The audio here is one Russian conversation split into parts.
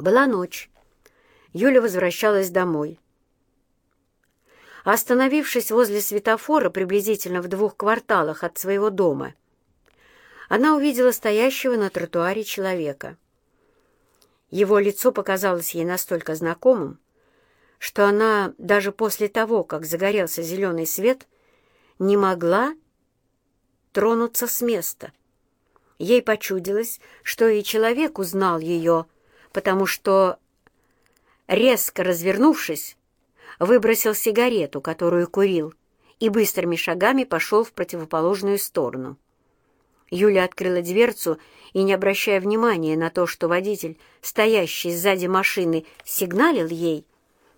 Была ночь. Юля возвращалась домой. Остановившись возле светофора приблизительно в двух кварталах от своего дома, она увидела стоящего на тротуаре человека. Его лицо показалось ей настолько знакомым, что она даже после того, как загорелся зеленый свет, не могла тронуться с места. Ей почудилось, что и человек узнал ее, потому что, резко развернувшись, выбросил сигарету, которую курил, и быстрыми шагами пошел в противоположную сторону. Юля открыла дверцу и, не обращая внимания на то, что водитель, стоящий сзади машины, сигналил ей,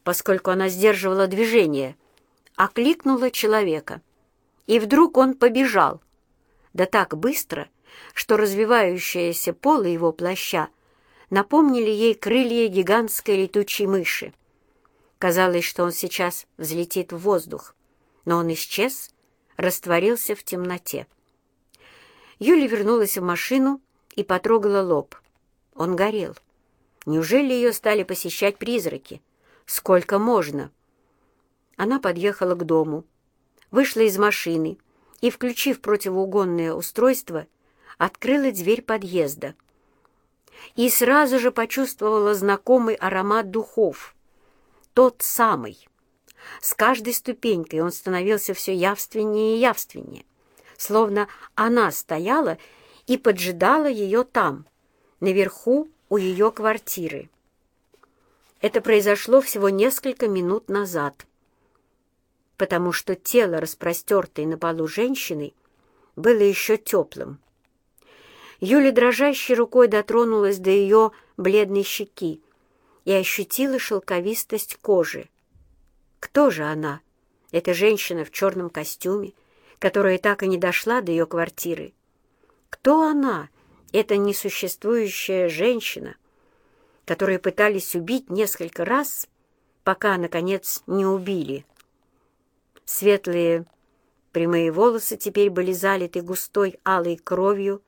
поскольку она сдерживала движение, окликнула человека. И вдруг он побежал, да так быстро, что развивающиеся полы его плаща напомнили ей крылья гигантской летучей мыши. Казалось, что он сейчас взлетит в воздух, но он исчез, растворился в темноте. Юля вернулась в машину и потрогала лоб. Он горел. Неужели ее стали посещать призраки? Сколько можно? Она подъехала к дому, вышла из машины и, включив противоугонное устройство, открыла дверь подъезда. И сразу же почувствовала знакомый аромат духов. Тот самый. С каждой ступенькой он становился все явственнее и явственнее словно она стояла и поджидала ее там, наверху у ее квартиры. Это произошло всего несколько минут назад, потому что тело, распростертое на полу женщины, было еще теплым. Юля дрожащей рукой дотронулась до ее бледной щеки и ощутила шелковистость кожи. Кто же она? Эта женщина в черном костюме, которая так и не дошла до ее квартиры. Кто она, эта несуществующая женщина, которую пытались убить несколько раз, пока, наконец, не убили? Светлые прямые волосы теперь были залиты густой алой кровью,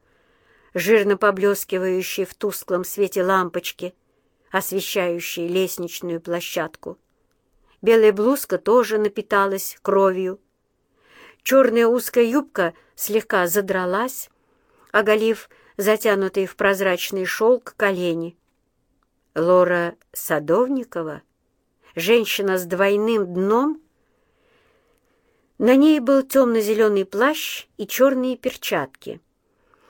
жирно поблескивающей в тусклом свете лампочки, освещающей лестничную площадку. Белая блузка тоже напиталась кровью, Черная узкая юбка слегка задралась, оголив затянутый в прозрачный шелк колени. Лора Садовникова, женщина с двойным дном, на ней был темно-зеленый плащ и черные перчатки.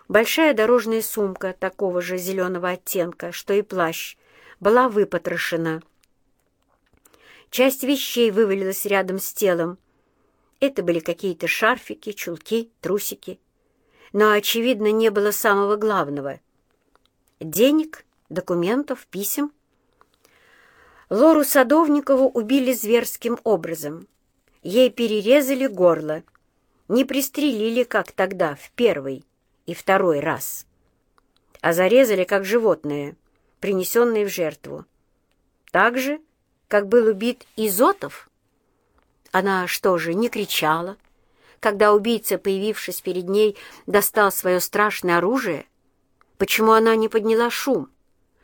Большая дорожная сумка такого же зеленого оттенка, что и плащ, была выпотрошена. Часть вещей вывалилась рядом с телом, это были какие-то шарфики, чулки, трусики. Но, очевидно, не было самого главного. Денег, документов, писем. Лору Садовникову убили зверским образом. Ей перерезали горло. Не пристрелили, как тогда, в первый и второй раз. А зарезали, как животное, принесенное в жертву. Так же, как был убит Изотов, она что же, не кричала, когда убийца, появившись перед ней, достал свое страшное оружие? Почему она не подняла шум,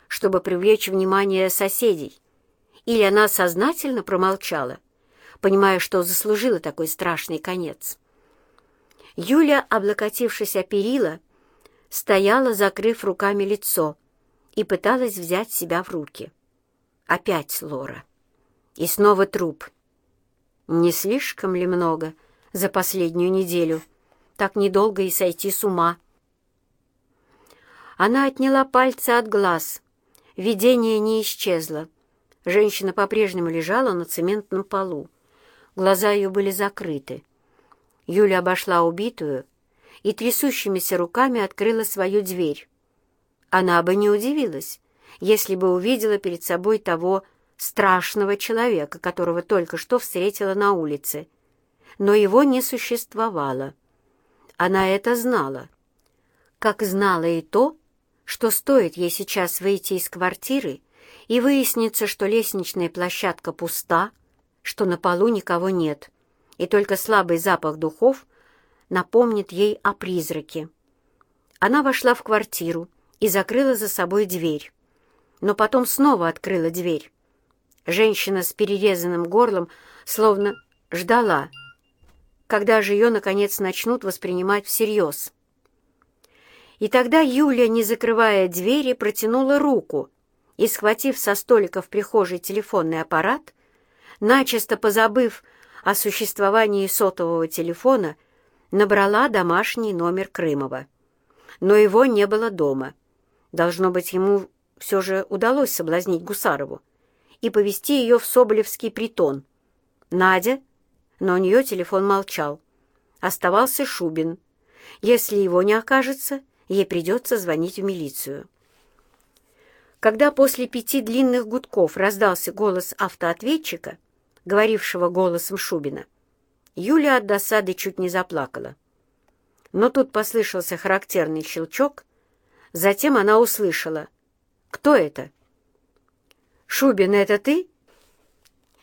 чтобы привлечь внимание соседей? Или она сознательно промолчала, понимая, что заслужила такой страшный конец? Юля, облокотившись о перила, стояла, закрыв руками лицо, и пыталась взять себя в руки. Опять Лора. И снова труп — не слишком ли много за последнюю неделю? Так недолго и сойти с ума. Она отняла пальцы от глаз. Видение не исчезло. Женщина по-прежнему лежала на цементном полу. Глаза ее были закрыты. Юля обошла убитую и трясущимися руками открыла свою дверь. Она бы не удивилась, если бы увидела перед собой того страшного человека, которого только что встретила на улице. Но его не существовало. Она это знала. Как знала и то, что стоит ей сейчас выйти из квартиры и выяснится, что лестничная площадка пуста, что на полу никого нет, и только слабый запах духов напомнит ей о призраке. Она вошла в квартиру и закрыла за собой дверь. но потом снова открыла дверь. Женщина с перерезанным горлом словно ждала, когда же ее, наконец, начнут воспринимать всерьез. И тогда Юлия, не закрывая двери, протянула руку и, схватив со столика в прихожей телефонный аппарат, начисто позабыв о существовании сотового телефона, набрала домашний номер Крымова. Но его не было дома. Должно быть, ему все же удалось соблазнить Гусарову и повести ее в Соболевский притон. Надя, но у нее телефон молчал. Оставался Шубин. Если его не окажется, ей придется звонить в милицию. Когда после пяти длинных гудков раздался голос автоответчика, говорившего голосом Шубина, Юля от досады чуть не заплакала. Но тут послышался характерный щелчок, затем она услышала. «Кто это?» «Шубин, это ты?»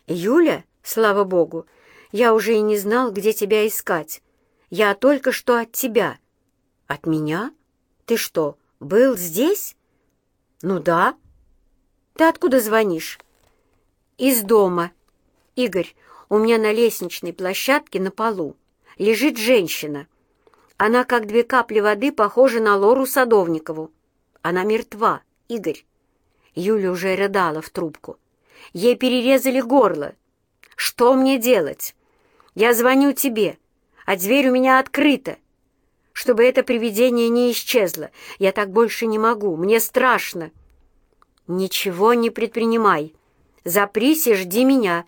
«Юля, слава богу, я уже и не знал, где тебя искать. Я только что от тебя». «От меня? Ты что, был здесь?» «Ну да». «Ты откуда звонишь?» «Из дома. Игорь, у меня на лестничной площадке на полу лежит женщина. Она, как две капли воды, похожа на Лору Садовникову. Она мертва, Игорь». Юля уже рыдала в трубку. «Ей перерезали горло. Что мне делать? Я звоню тебе, а дверь у меня открыта чтобы это привидение не исчезло. Я так больше не могу, мне страшно. Ничего не предпринимай. Запрись и жди меня.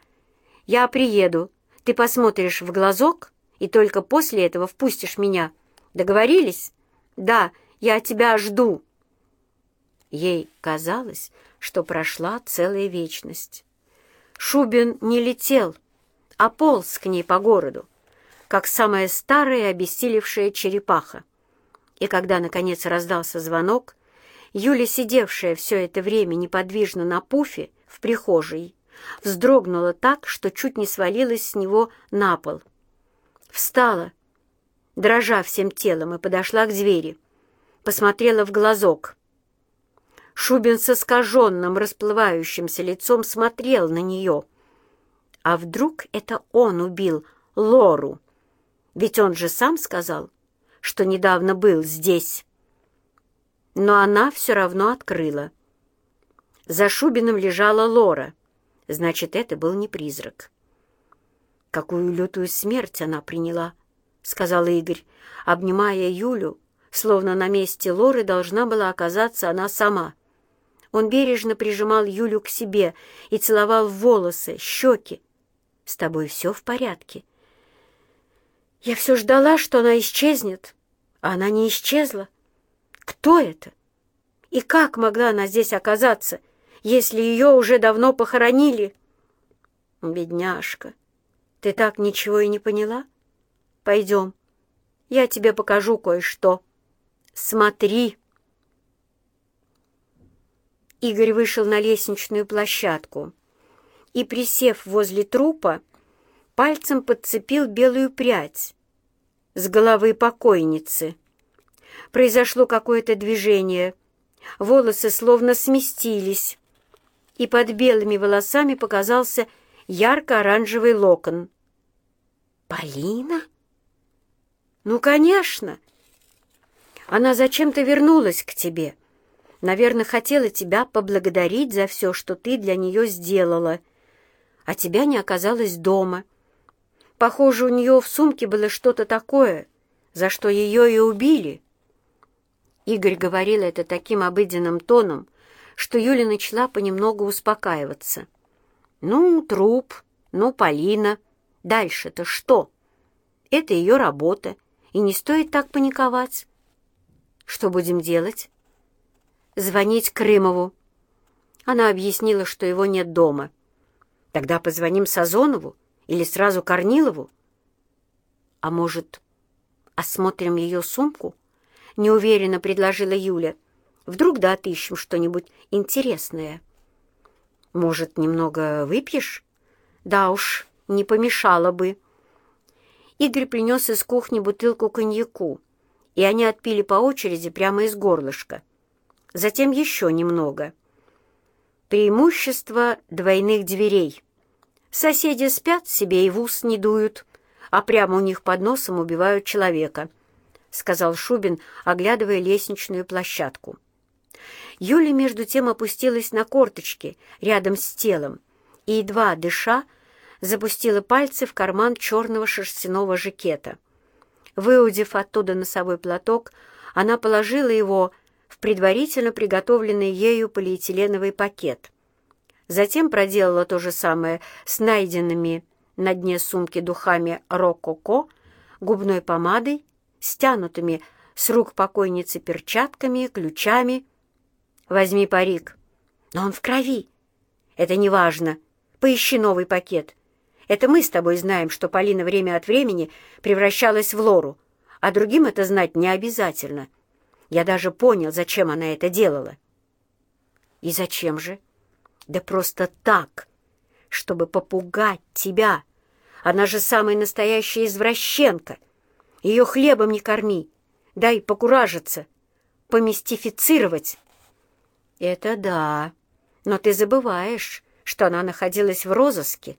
Я приеду. Ты посмотришь в глазок и только после этого впустишь меня. Договорились? Да, я тебя жду. Ей казалось, что прошла целая вечность. Шубин не летел, а полз к ней по городу как самая старая обессилевшая черепаха. И когда, наконец, раздался звонок, Юля, сидевшая все это время неподвижно на пуфе в прихожей, вздрогнула так, что чуть не свалилась с него на пол. Встала, дрожа всем телом, и подошла к двери. Посмотрела в глазок. Шубин с искаженным, расплывающимся лицом смотрел на нее. А вдруг это он убил Лору? Ведь он же сам сказал, что недавно был здесь. Но она все равно открыла. За Шубиным лежала Лора. Значит, это был не призрак. «Какую лютую смерть она приняла», — сказал Игорь, обнимая Юлю, словно на месте Лоры должна была оказаться она сама. Он бережно прижимал Юлю к себе и целовал волосы, щеки. «С тобой все в порядке?» Я все ждала, что она исчезнет, а она не исчезла. Кто это? И как могла она здесь оказаться, если ее уже давно похоронили? Бедняжка, ты так ничего и не поняла? Пойдем, я тебе покажу кое-что. Смотри. Игорь вышел на лестничную площадку и, присев возле трупа, пальцем подцепил белую прядь с головы покойницы. Произошло какое-то движение, волосы словно сместились, и под белыми волосами показался ярко-оранжевый локон. «Полина?» «Ну, конечно! Она зачем-то вернулась к тебе. Наверное, хотела тебя поблагодарить за все, что ты для нее сделала, а тебя не оказалось дома». Похоже, у нее в сумке было что-то такое, за что ее и убили. Игорь говорил это таким обыденным тоном, что Юля начала понемногу успокаиваться. «Ну, труп, ну, Полина. Дальше-то что? Это ее работа, и не стоит так паниковать. Что будем делать?» «Звонить Крымову». Она объяснила, что его нет дома. «Тогда позвоним Сазонову или сразу Корнилову? А может, осмотрим ее сумку? Неуверенно предложила Юля. Вдруг да отыщем что-нибудь интересное. Может, немного выпьешь? Да уж, не помешало бы. Игорь принес из кухни бутылку коньяку, и они отпили по очереди прямо из горлышка. Затем еще немного. Преимущество двойных дверей. Соседи спят себе и в ус не дуют, а прямо у них под носом убивают человека, — сказал Шубин, оглядывая лестничную площадку. Юля, между тем, опустилась на корточки рядом с телом и, едва дыша, запустила пальцы в карман черного шерстяного жакета. Выудив оттуда носовой платок, она положила его в предварительно приготовленный ею полиэтиленовый пакет. Затем проделала то же самое с найденными на дне сумки духами «Рококо», губной помадой, стянутыми с рук покойницы перчатками, ключами. «Возьми парик». «Но он в крови». «Это не важно. Поищи новый пакет. Это мы с тобой знаем, что Полина время от времени превращалась в Лору, а другим это знать не обязательно. Я даже понял, зачем она это делала. И зачем же? Да просто так, чтобы попугать тебя. Она же самая настоящая извращенка. Ее хлебом не корми, дай покуражиться, помистифицировать. Это да, но ты забываешь, что она находилась в розыске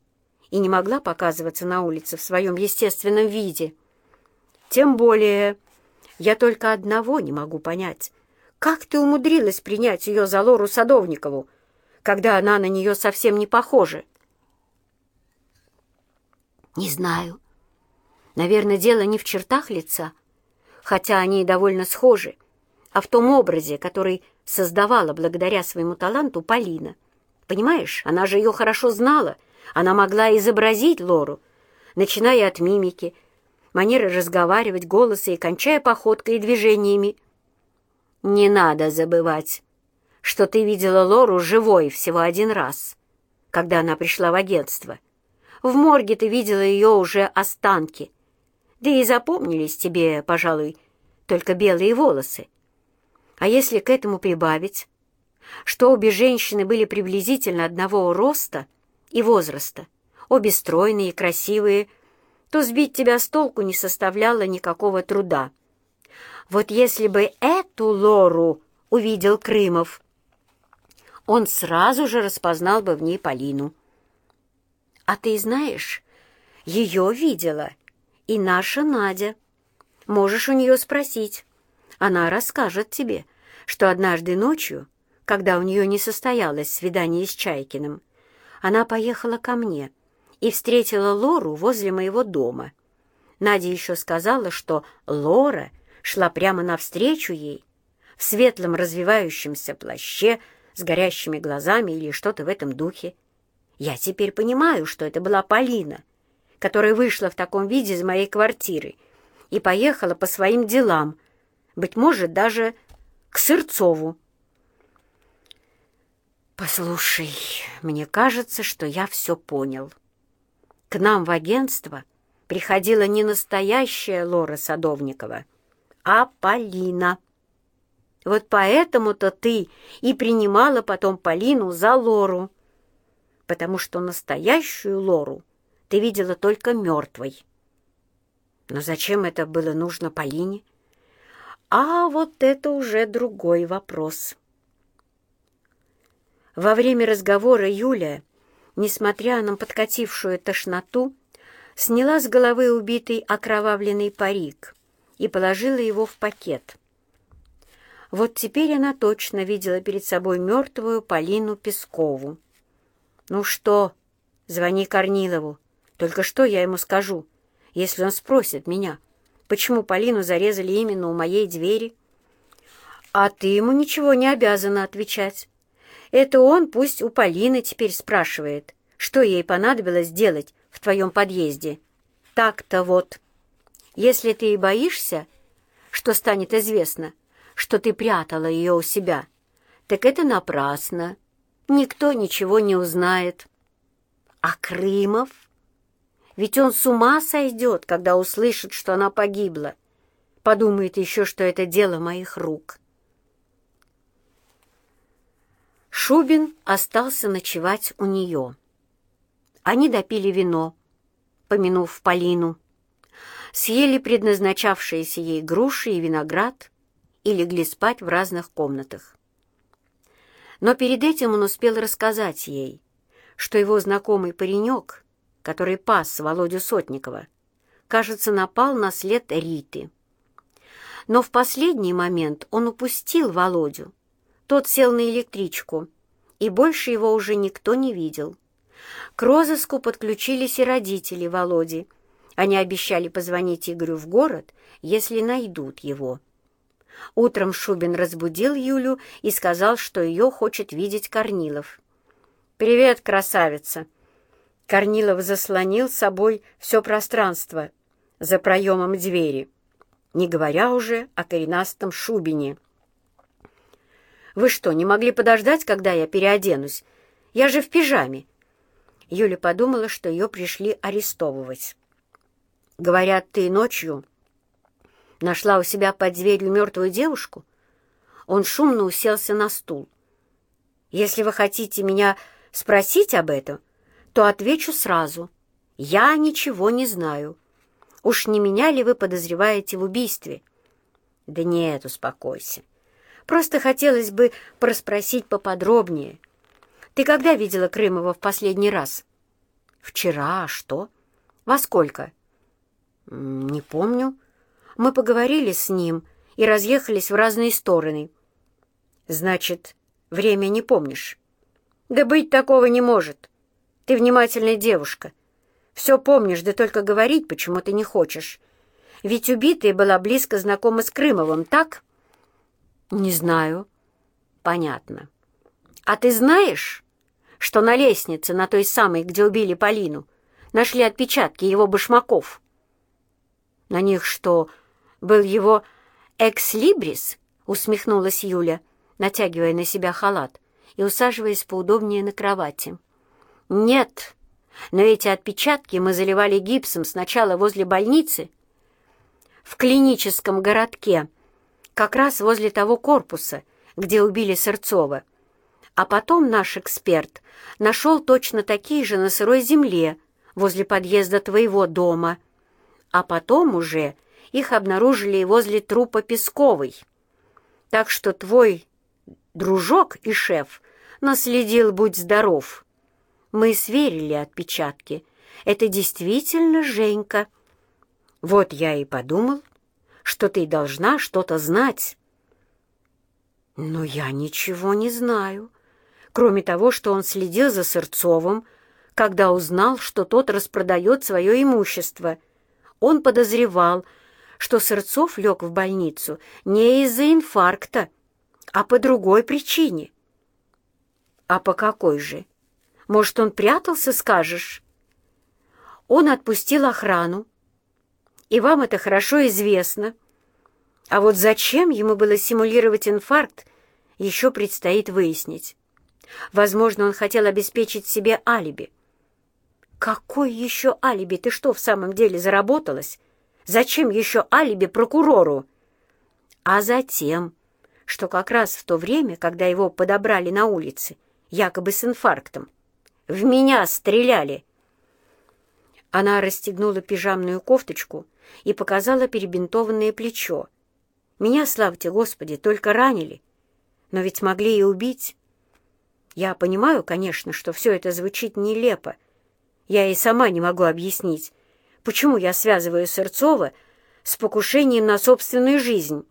и не могла показываться на улице в своем естественном виде. Тем более, я только одного не могу понять. Как ты умудрилась принять ее за Лору Садовникову, когда она на нее совсем не похожа? Не знаю. Наверное, дело не в чертах лица, хотя они довольно схожи, а в том образе, который создавала благодаря своему таланту Полина. Понимаешь, она же ее хорошо знала — она могла изобразить Лору, начиная от мимики, манеры разговаривать, голоса и кончая походкой и движениями. «Не надо забывать, что ты видела Лору живой всего один раз, когда она пришла в агентство. В морге ты видела ее уже останки, да и запомнились тебе, пожалуй, только белые волосы. А если к этому прибавить, что обе женщины были приблизительно одного роста — и возраста, обе стройные и красивые, то сбить тебя с толку не составляло никакого труда. Вот если бы эту Лору увидел Крымов, он сразу же распознал бы в ней Полину. А ты знаешь, ее видела и наша Надя. Можешь у нее спросить. Она расскажет тебе, что однажды ночью, когда у нее не состоялось свидание с Чайкиным, она поехала ко мне и встретила Лору возле моего дома. Надя еще сказала, что Лора шла прямо навстречу ей в светлом развивающемся плаще с горящими глазами или что-то в этом духе. Я теперь понимаю, что это была Полина, которая вышла в таком виде из моей квартиры и поехала по своим делам, быть может, даже к Сырцову. «Послушай, мне кажется, что я все понял. К нам в агентство приходила не настоящая Лора Садовникова, а Полина. Вот поэтому-то ты и принимала потом Полину за Лору, потому что настоящую Лору ты видела только мертвой. Но зачем это было нужно Полине? А вот это уже другой вопрос». Во время разговора Юля, несмотря на подкатившую тошноту, сняла с головы убитый окровавленный парик и положила его в пакет. Вот теперь она точно видела перед собой мертвую Полину Пескову. «Ну что, звони Корнилову. Только что я ему скажу, если он спросит меня, почему Полину зарезали именно у моей двери?» «А ты ему ничего не обязана отвечать. Это он пусть у Полины теперь спрашивает, что ей понадобилось делать в твоем подъезде. Так-то вот. Если ты и боишься, что станет известно, что ты прятала ее у себя, так это напрасно. Никто ничего не узнает. А Крымов? Ведь он с ума сойдет, когда услышит, что она погибла. Подумает еще, что это дело моих рук. Шубин остался ночевать у нее. Они допили вино, помянув Полину, съели предназначавшиеся ей груши и виноград и легли спать в разных комнатах. Но перед этим он успел рассказать ей, что его знакомый паренек, который пас Володю Сотникова, кажется, напал на след Риты. Но в последний момент он упустил Володю. Тот сел на электричку, и больше его уже никто не видел. К розыску подключились и родители Володи. Они обещали позвонить Игорю в город, если найдут его. Утром Шубин разбудил Юлю и сказал, что ее хочет видеть Корнилов. «Привет, красавица!» Корнилов заслонил собой все пространство за проемом двери, не говоря уже о коренастом Шубине. «Вы что, не могли подождать, когда я переоденусь? Я же в пижаме!» Юля подумала, что ее пришли арестовывать. «Говорят, ты ночью нашла у себя под дверью мертвую девушку?» Он шумно уселся на стул. «Если вы хотите меня спросить об этом, то отвечу сразу. Я ничего не знаю. Уж не меня ли вы подозреваете в убийстве?» «Да нет, успокойся. Просто хотелось бы проспросить поподробнее. Ты когда видела Крымова в последний раз?» «Вчера. А что? Во сколько?» «Не помню. Мы поговорили с ним и разъехались в разные стороны». «Значит, время не помнишь?» «Да быть такого не может. Ты внимательная девушка. Все помнишь, да только говорить почему-то не хочешь. Ведь убитая была близко знакома с Крымовым, так?» «Не знаю». «Понятно. А ты знаешь, что на лестнице, на той самой, где убили Полину, нашли отпечатки его башмаков?» «На них что, был его экслибрис?» — усмехнулась Юля, натягивая на себя халат и усаживаясь поудобнее на кровати. «Нет, но эти отпечатки мы заливали гипсом сначала возле больницы, в клиническом городке, как раз возле того корпуса, где убили Сырцова. А потом наш эксперт нашел точно такие же на сырой земле, возле подъезда твоего дома. А потом уже их обнаружили возле трупа Песковой. Так что твой дружок и шеф наследил «Будь здоров». Мы сверили отпечатки. Это действительно Женька. Вот я и подумал, что ты должна что-то знать. Но я ничего не знаю, кроме того, что он следил за Сырцовым, когда узнал, что тот распродает свое имущество. Он подозревал, что Сырцов лег в больницу не из-за инфаркта, а по другой причине. А по какой же? Может, он прятался, скажешь? Он отпустил охрану, и вам это хорошо известно. А вот зачем ему было симулировать инфаркт, еще предстоит выяснить. Возможно, он хотел обеспечить себе алиби. Какой еще алиби? Ты что, в самом деле заработалась? Зачем еще алиби прокурору? А затем, что как раз в то время, когда его подобрали на улице, якобы с инфарктом, в меня стреляли!» Она расстегнула пижамную кофточку и показала перебинтованное плечо. «Меня, славьте Господи, только ранили, но ведь могли и убить. Я понимаю, конечно, что все это звучит нелепо. Я и сама не могу объяснить, почему я связываю Сырцова с покушением на собственную жизнь.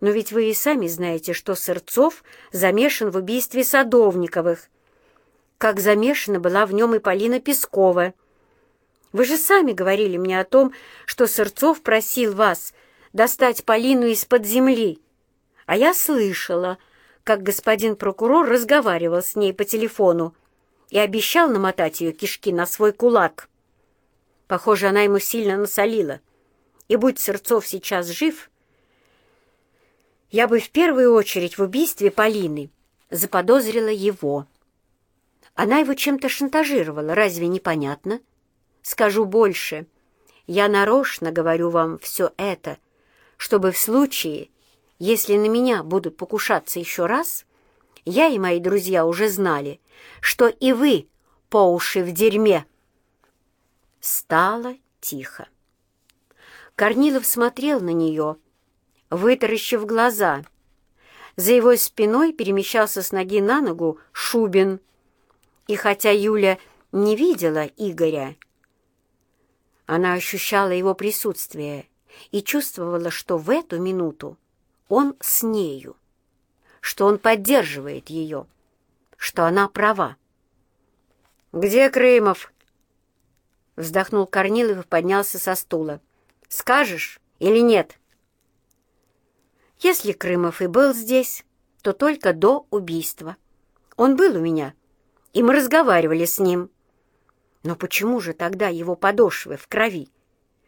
Но ведь вы и сами знаете, что Сырцов замешан в убийстве Садовниковых, как замешана была в нем и Полина Пескова. Вы же сами говорили мне о том, что Сырцов просил вас достать Полину из-под земли. А я слышала, как господин прокурор разговаривал с ней по телефону и обещал намотать ее кишки на свой кулак. Похоже, она ему сильно насолила. И будь Сырцов сейчас жив, я бы в первую очередь в убийстве Полины заподозрила его. Она его чем-то шантажировала, разве непонятно? Скажу больше. Я нарочно говорю вам все это, чтобы в случае, если на меня будут покушаться еще раз, я и мои друзья уже знали, что и вы по уши в дерьме. Стало тихо. Корнилов смотрел на нее, вытаращив глаза. За его спиной перемещался с ноги на ногу Шубин. И хотя Юля не видела Игоря, она ощущала его присутствие и чувствовала, что в эту минуту он с нею, что он поддерживает ее, что она права. «Где Крымов?» Вздохнул Корнилов и поднялся со стула. «Скажешь или нет?» «Если Крымов и был здесь, то только до убийства. Он был у меня, и мы разговаривали с ним. Но почему же тогда его подошвы в крови?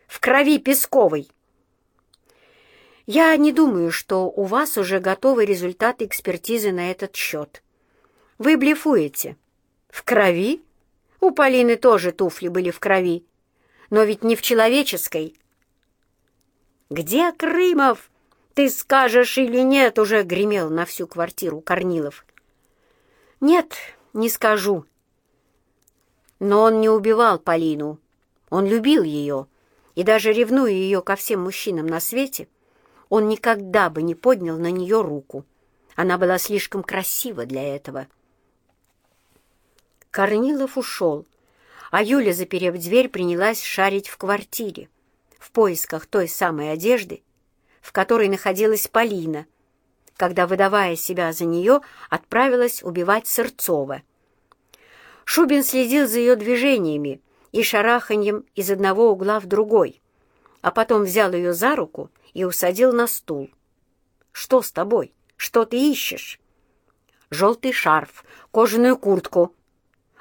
В крови Песковой!» «Я не думаю, что у вас уже готовы результаты экспертизы на этот счет. Вы блефуете. В крови?» У Полины тоже туфли были в крови, но ведь не в человеческой. «Где Крымов? Ты скажешь или нет?» уже гремел на всю квартиру Корнилов. «Нет, не скажу». Но он не убивал Полину. Он любил ее, и даже ревнуя ее ко всем мужчинам на свете, он никогда бы не поднял на нее руку. Она была слишком красива для этого. Корнилов ушел, а Юля, заперев дверь, принялась шарить в квартире в поисках той самой одежды, в которой находилась Полина, когда, выдавая себя за нее, отправилась убивать Сырцова. Шубин следил за ее движениями и шараханьем из одного угла в другой, а потом взял ее за руку и усадил на стул. «Что с тобой? Что ты ищешь?» «Желтый шарф, кожаную куртку»,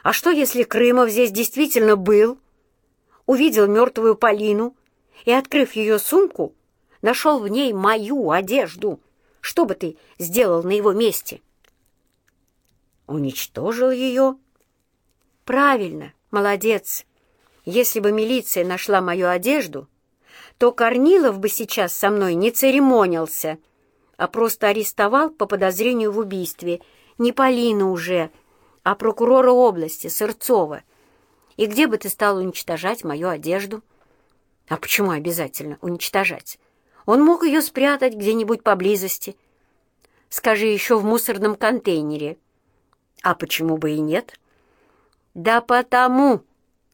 а что, если Крымов здесь действительно был, увидел мертвую Полину и, открыв ее сумку, нашел в ней мою одежду? Что бы ты сделал на его месте? Уничтожил ее? Правильно, молодец. Если бы милиция нашла мою одежду, то Корнилов бы сейчас со мной не церемонился, а просто арестовал по подозрению в убийстве. Не Полину уже, а прокурора области, Сырцова. И где бы ты стал уничтожать мою одежду? А почему обязательно уничтожать? Он мог ее спрятать где-нибудь поблизости. Скажи, еще в мусорном контейнере. А почему бы и нет? Да потому,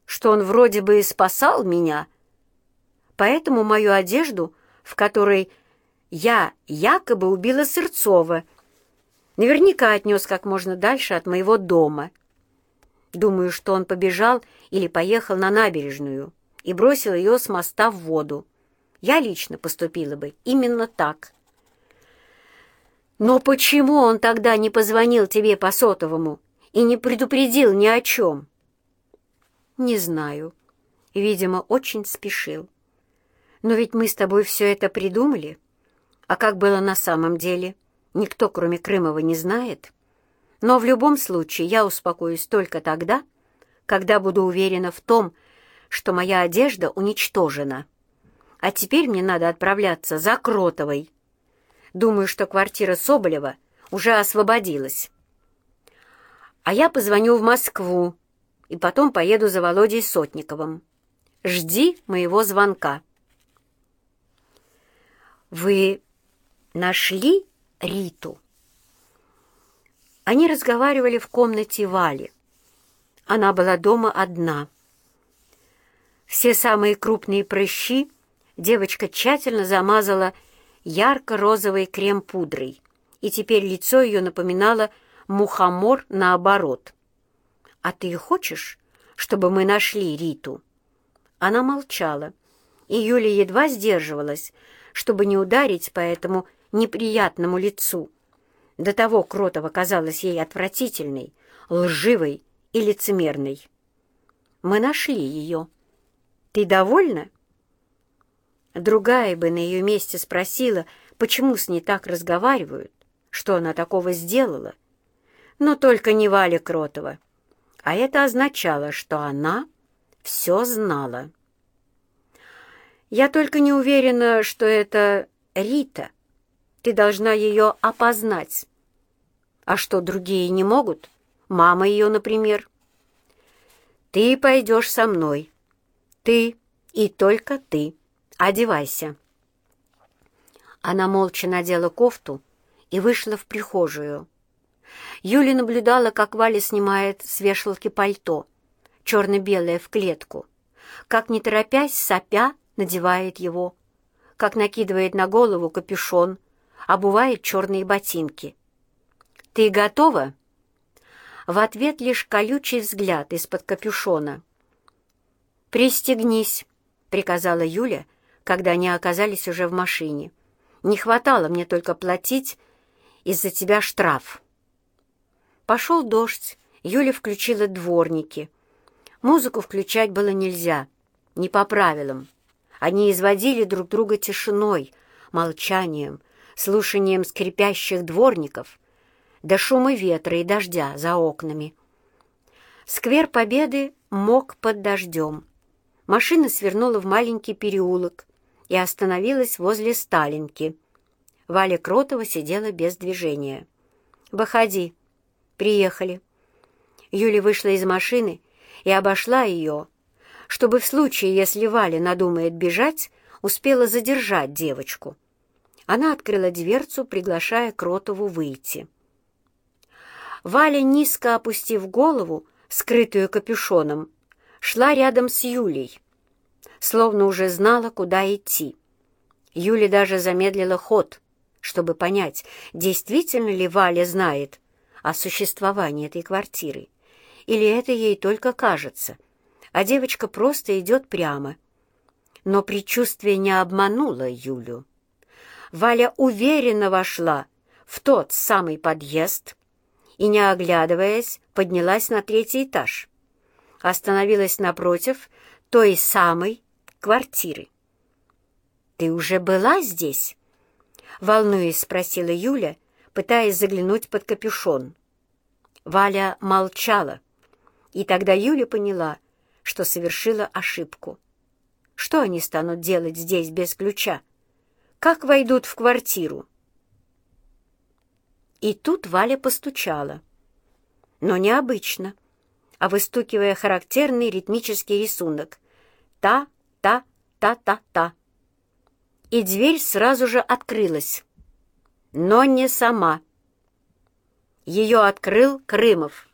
что он вроде бы и спасал меня. Поэтому мою одежду, в которой я якобы убила Сырцова, — Наверняка отнес как можно дальше от моего дома. Думаю, что он побежал или поехал на набережную и бросил ее с моста в воду. Я лично поступила бы именно так. Но почему он тогда не позвонил тебе по сотовому и не предупредил ни о чем? Не знаю. Видимо, очень спешил. Но ведь мы с тобой все это придумали. А как было на самом деле? — никто, кроме Крымова, не знает. Но в любом случае я успокоюсь только тогда, когда буду уверена в том, что моя одежда уничтожена. А теперь мне надо отправляться за Кротовой. Думаю, что квартира Соболева уже освободилась. А я позвоню в Москву и потом поеду за Володей Сотниковым. Жди моего звонка. «Вы нашли Риту. Они разговаривали в комнате Вали. Она была дома одна. Все самые крупные прыщи девочка тщательно замазала ярко-розовой крем-пудрой, и теперь лицо ее напоминало мухомор наоборот. «А ты хочешь, чтобы мы нашли Риту?» Она молчала, и Юля едва сдерживалась, чтобы не ударить по этому неприятному лицу. До того Кротова казалась ей отвратительной, лживой и лицемерной. Мы нашли ее. Ты довольна? Другая бы на ее месте спросила, почему с ней так разговаривают, что она такого сделала. Но только не Валя Кротова. А это означало, что она все знала. Я только не уверена, что это Рита, ты должна ее опознать. А что, другие не могут? Мама ее, например. Ты пойдешь со мной. Ты и только ты. Одевайся. Она молча надела кофту и вышла в прихожую. Юля наблюдала, как Валя снимает с вешалки пальто, черно-белое в клетку, как, не торопясь, сопя, надевает его, как накидывает на голову капюшон, обувает черные ботинки. «Ты готова?» В ответ лишь колючий взгляд из-под капюшона. «Пристегнись», — приказала Юля, когда они оказались уже в машине. «Не хватало мне только платить из-за тебя штраф». Пошел дождь, Юля включила дворники. Музыку включать было нельзя, не по правилам. Они изводили друг друга тишиной, молчанием, слушанием скрипящих дворников, до шума ветра и дождя за окнами. Сквер Победы мог под дождем. Машина свернула в маленький переулок и остановилась возле Сталинки. Валя Кротова сидела без движения. «Выходи», Приехали. Юля вышла из машины и обошла ее, чтобы в случае, если Валя надумает бежать, успела задержать девочку. Она открыла дверцу, приглашая Кротову выйти. Валя, низко опустив голову, скрытую капюшоном, шла рядом с Юлей, словно уже знала, куда идти. Юля даже замедлила ход, чтобы понять, действительно ли Валя знает, о существовании этой квартиры. Или это ей только кажется, а девочка просто идет прямо. Но предчувствие не обмануло Юлю. Валя уверенно вошла в тот самый подъезд и, не оглядываясь, поднялась на третий этаж. Остановилась напротив той самой квартиры. «Ты уже была здесь?» Волнуясь, спросила Юля, пытаясь заглянуть под капюшон. Валя молчала, и тогда Юля поняла, что совершила ошибку. Что они станут делать здесь без ключа? Как войдут в квартиру? И тут Валя постучала. Но не обычно, а выстукивая характерный ритмический рисунок. Та-та-та-та-та. И дверь сразу же открылась но не сама. Ее открыл Крымов.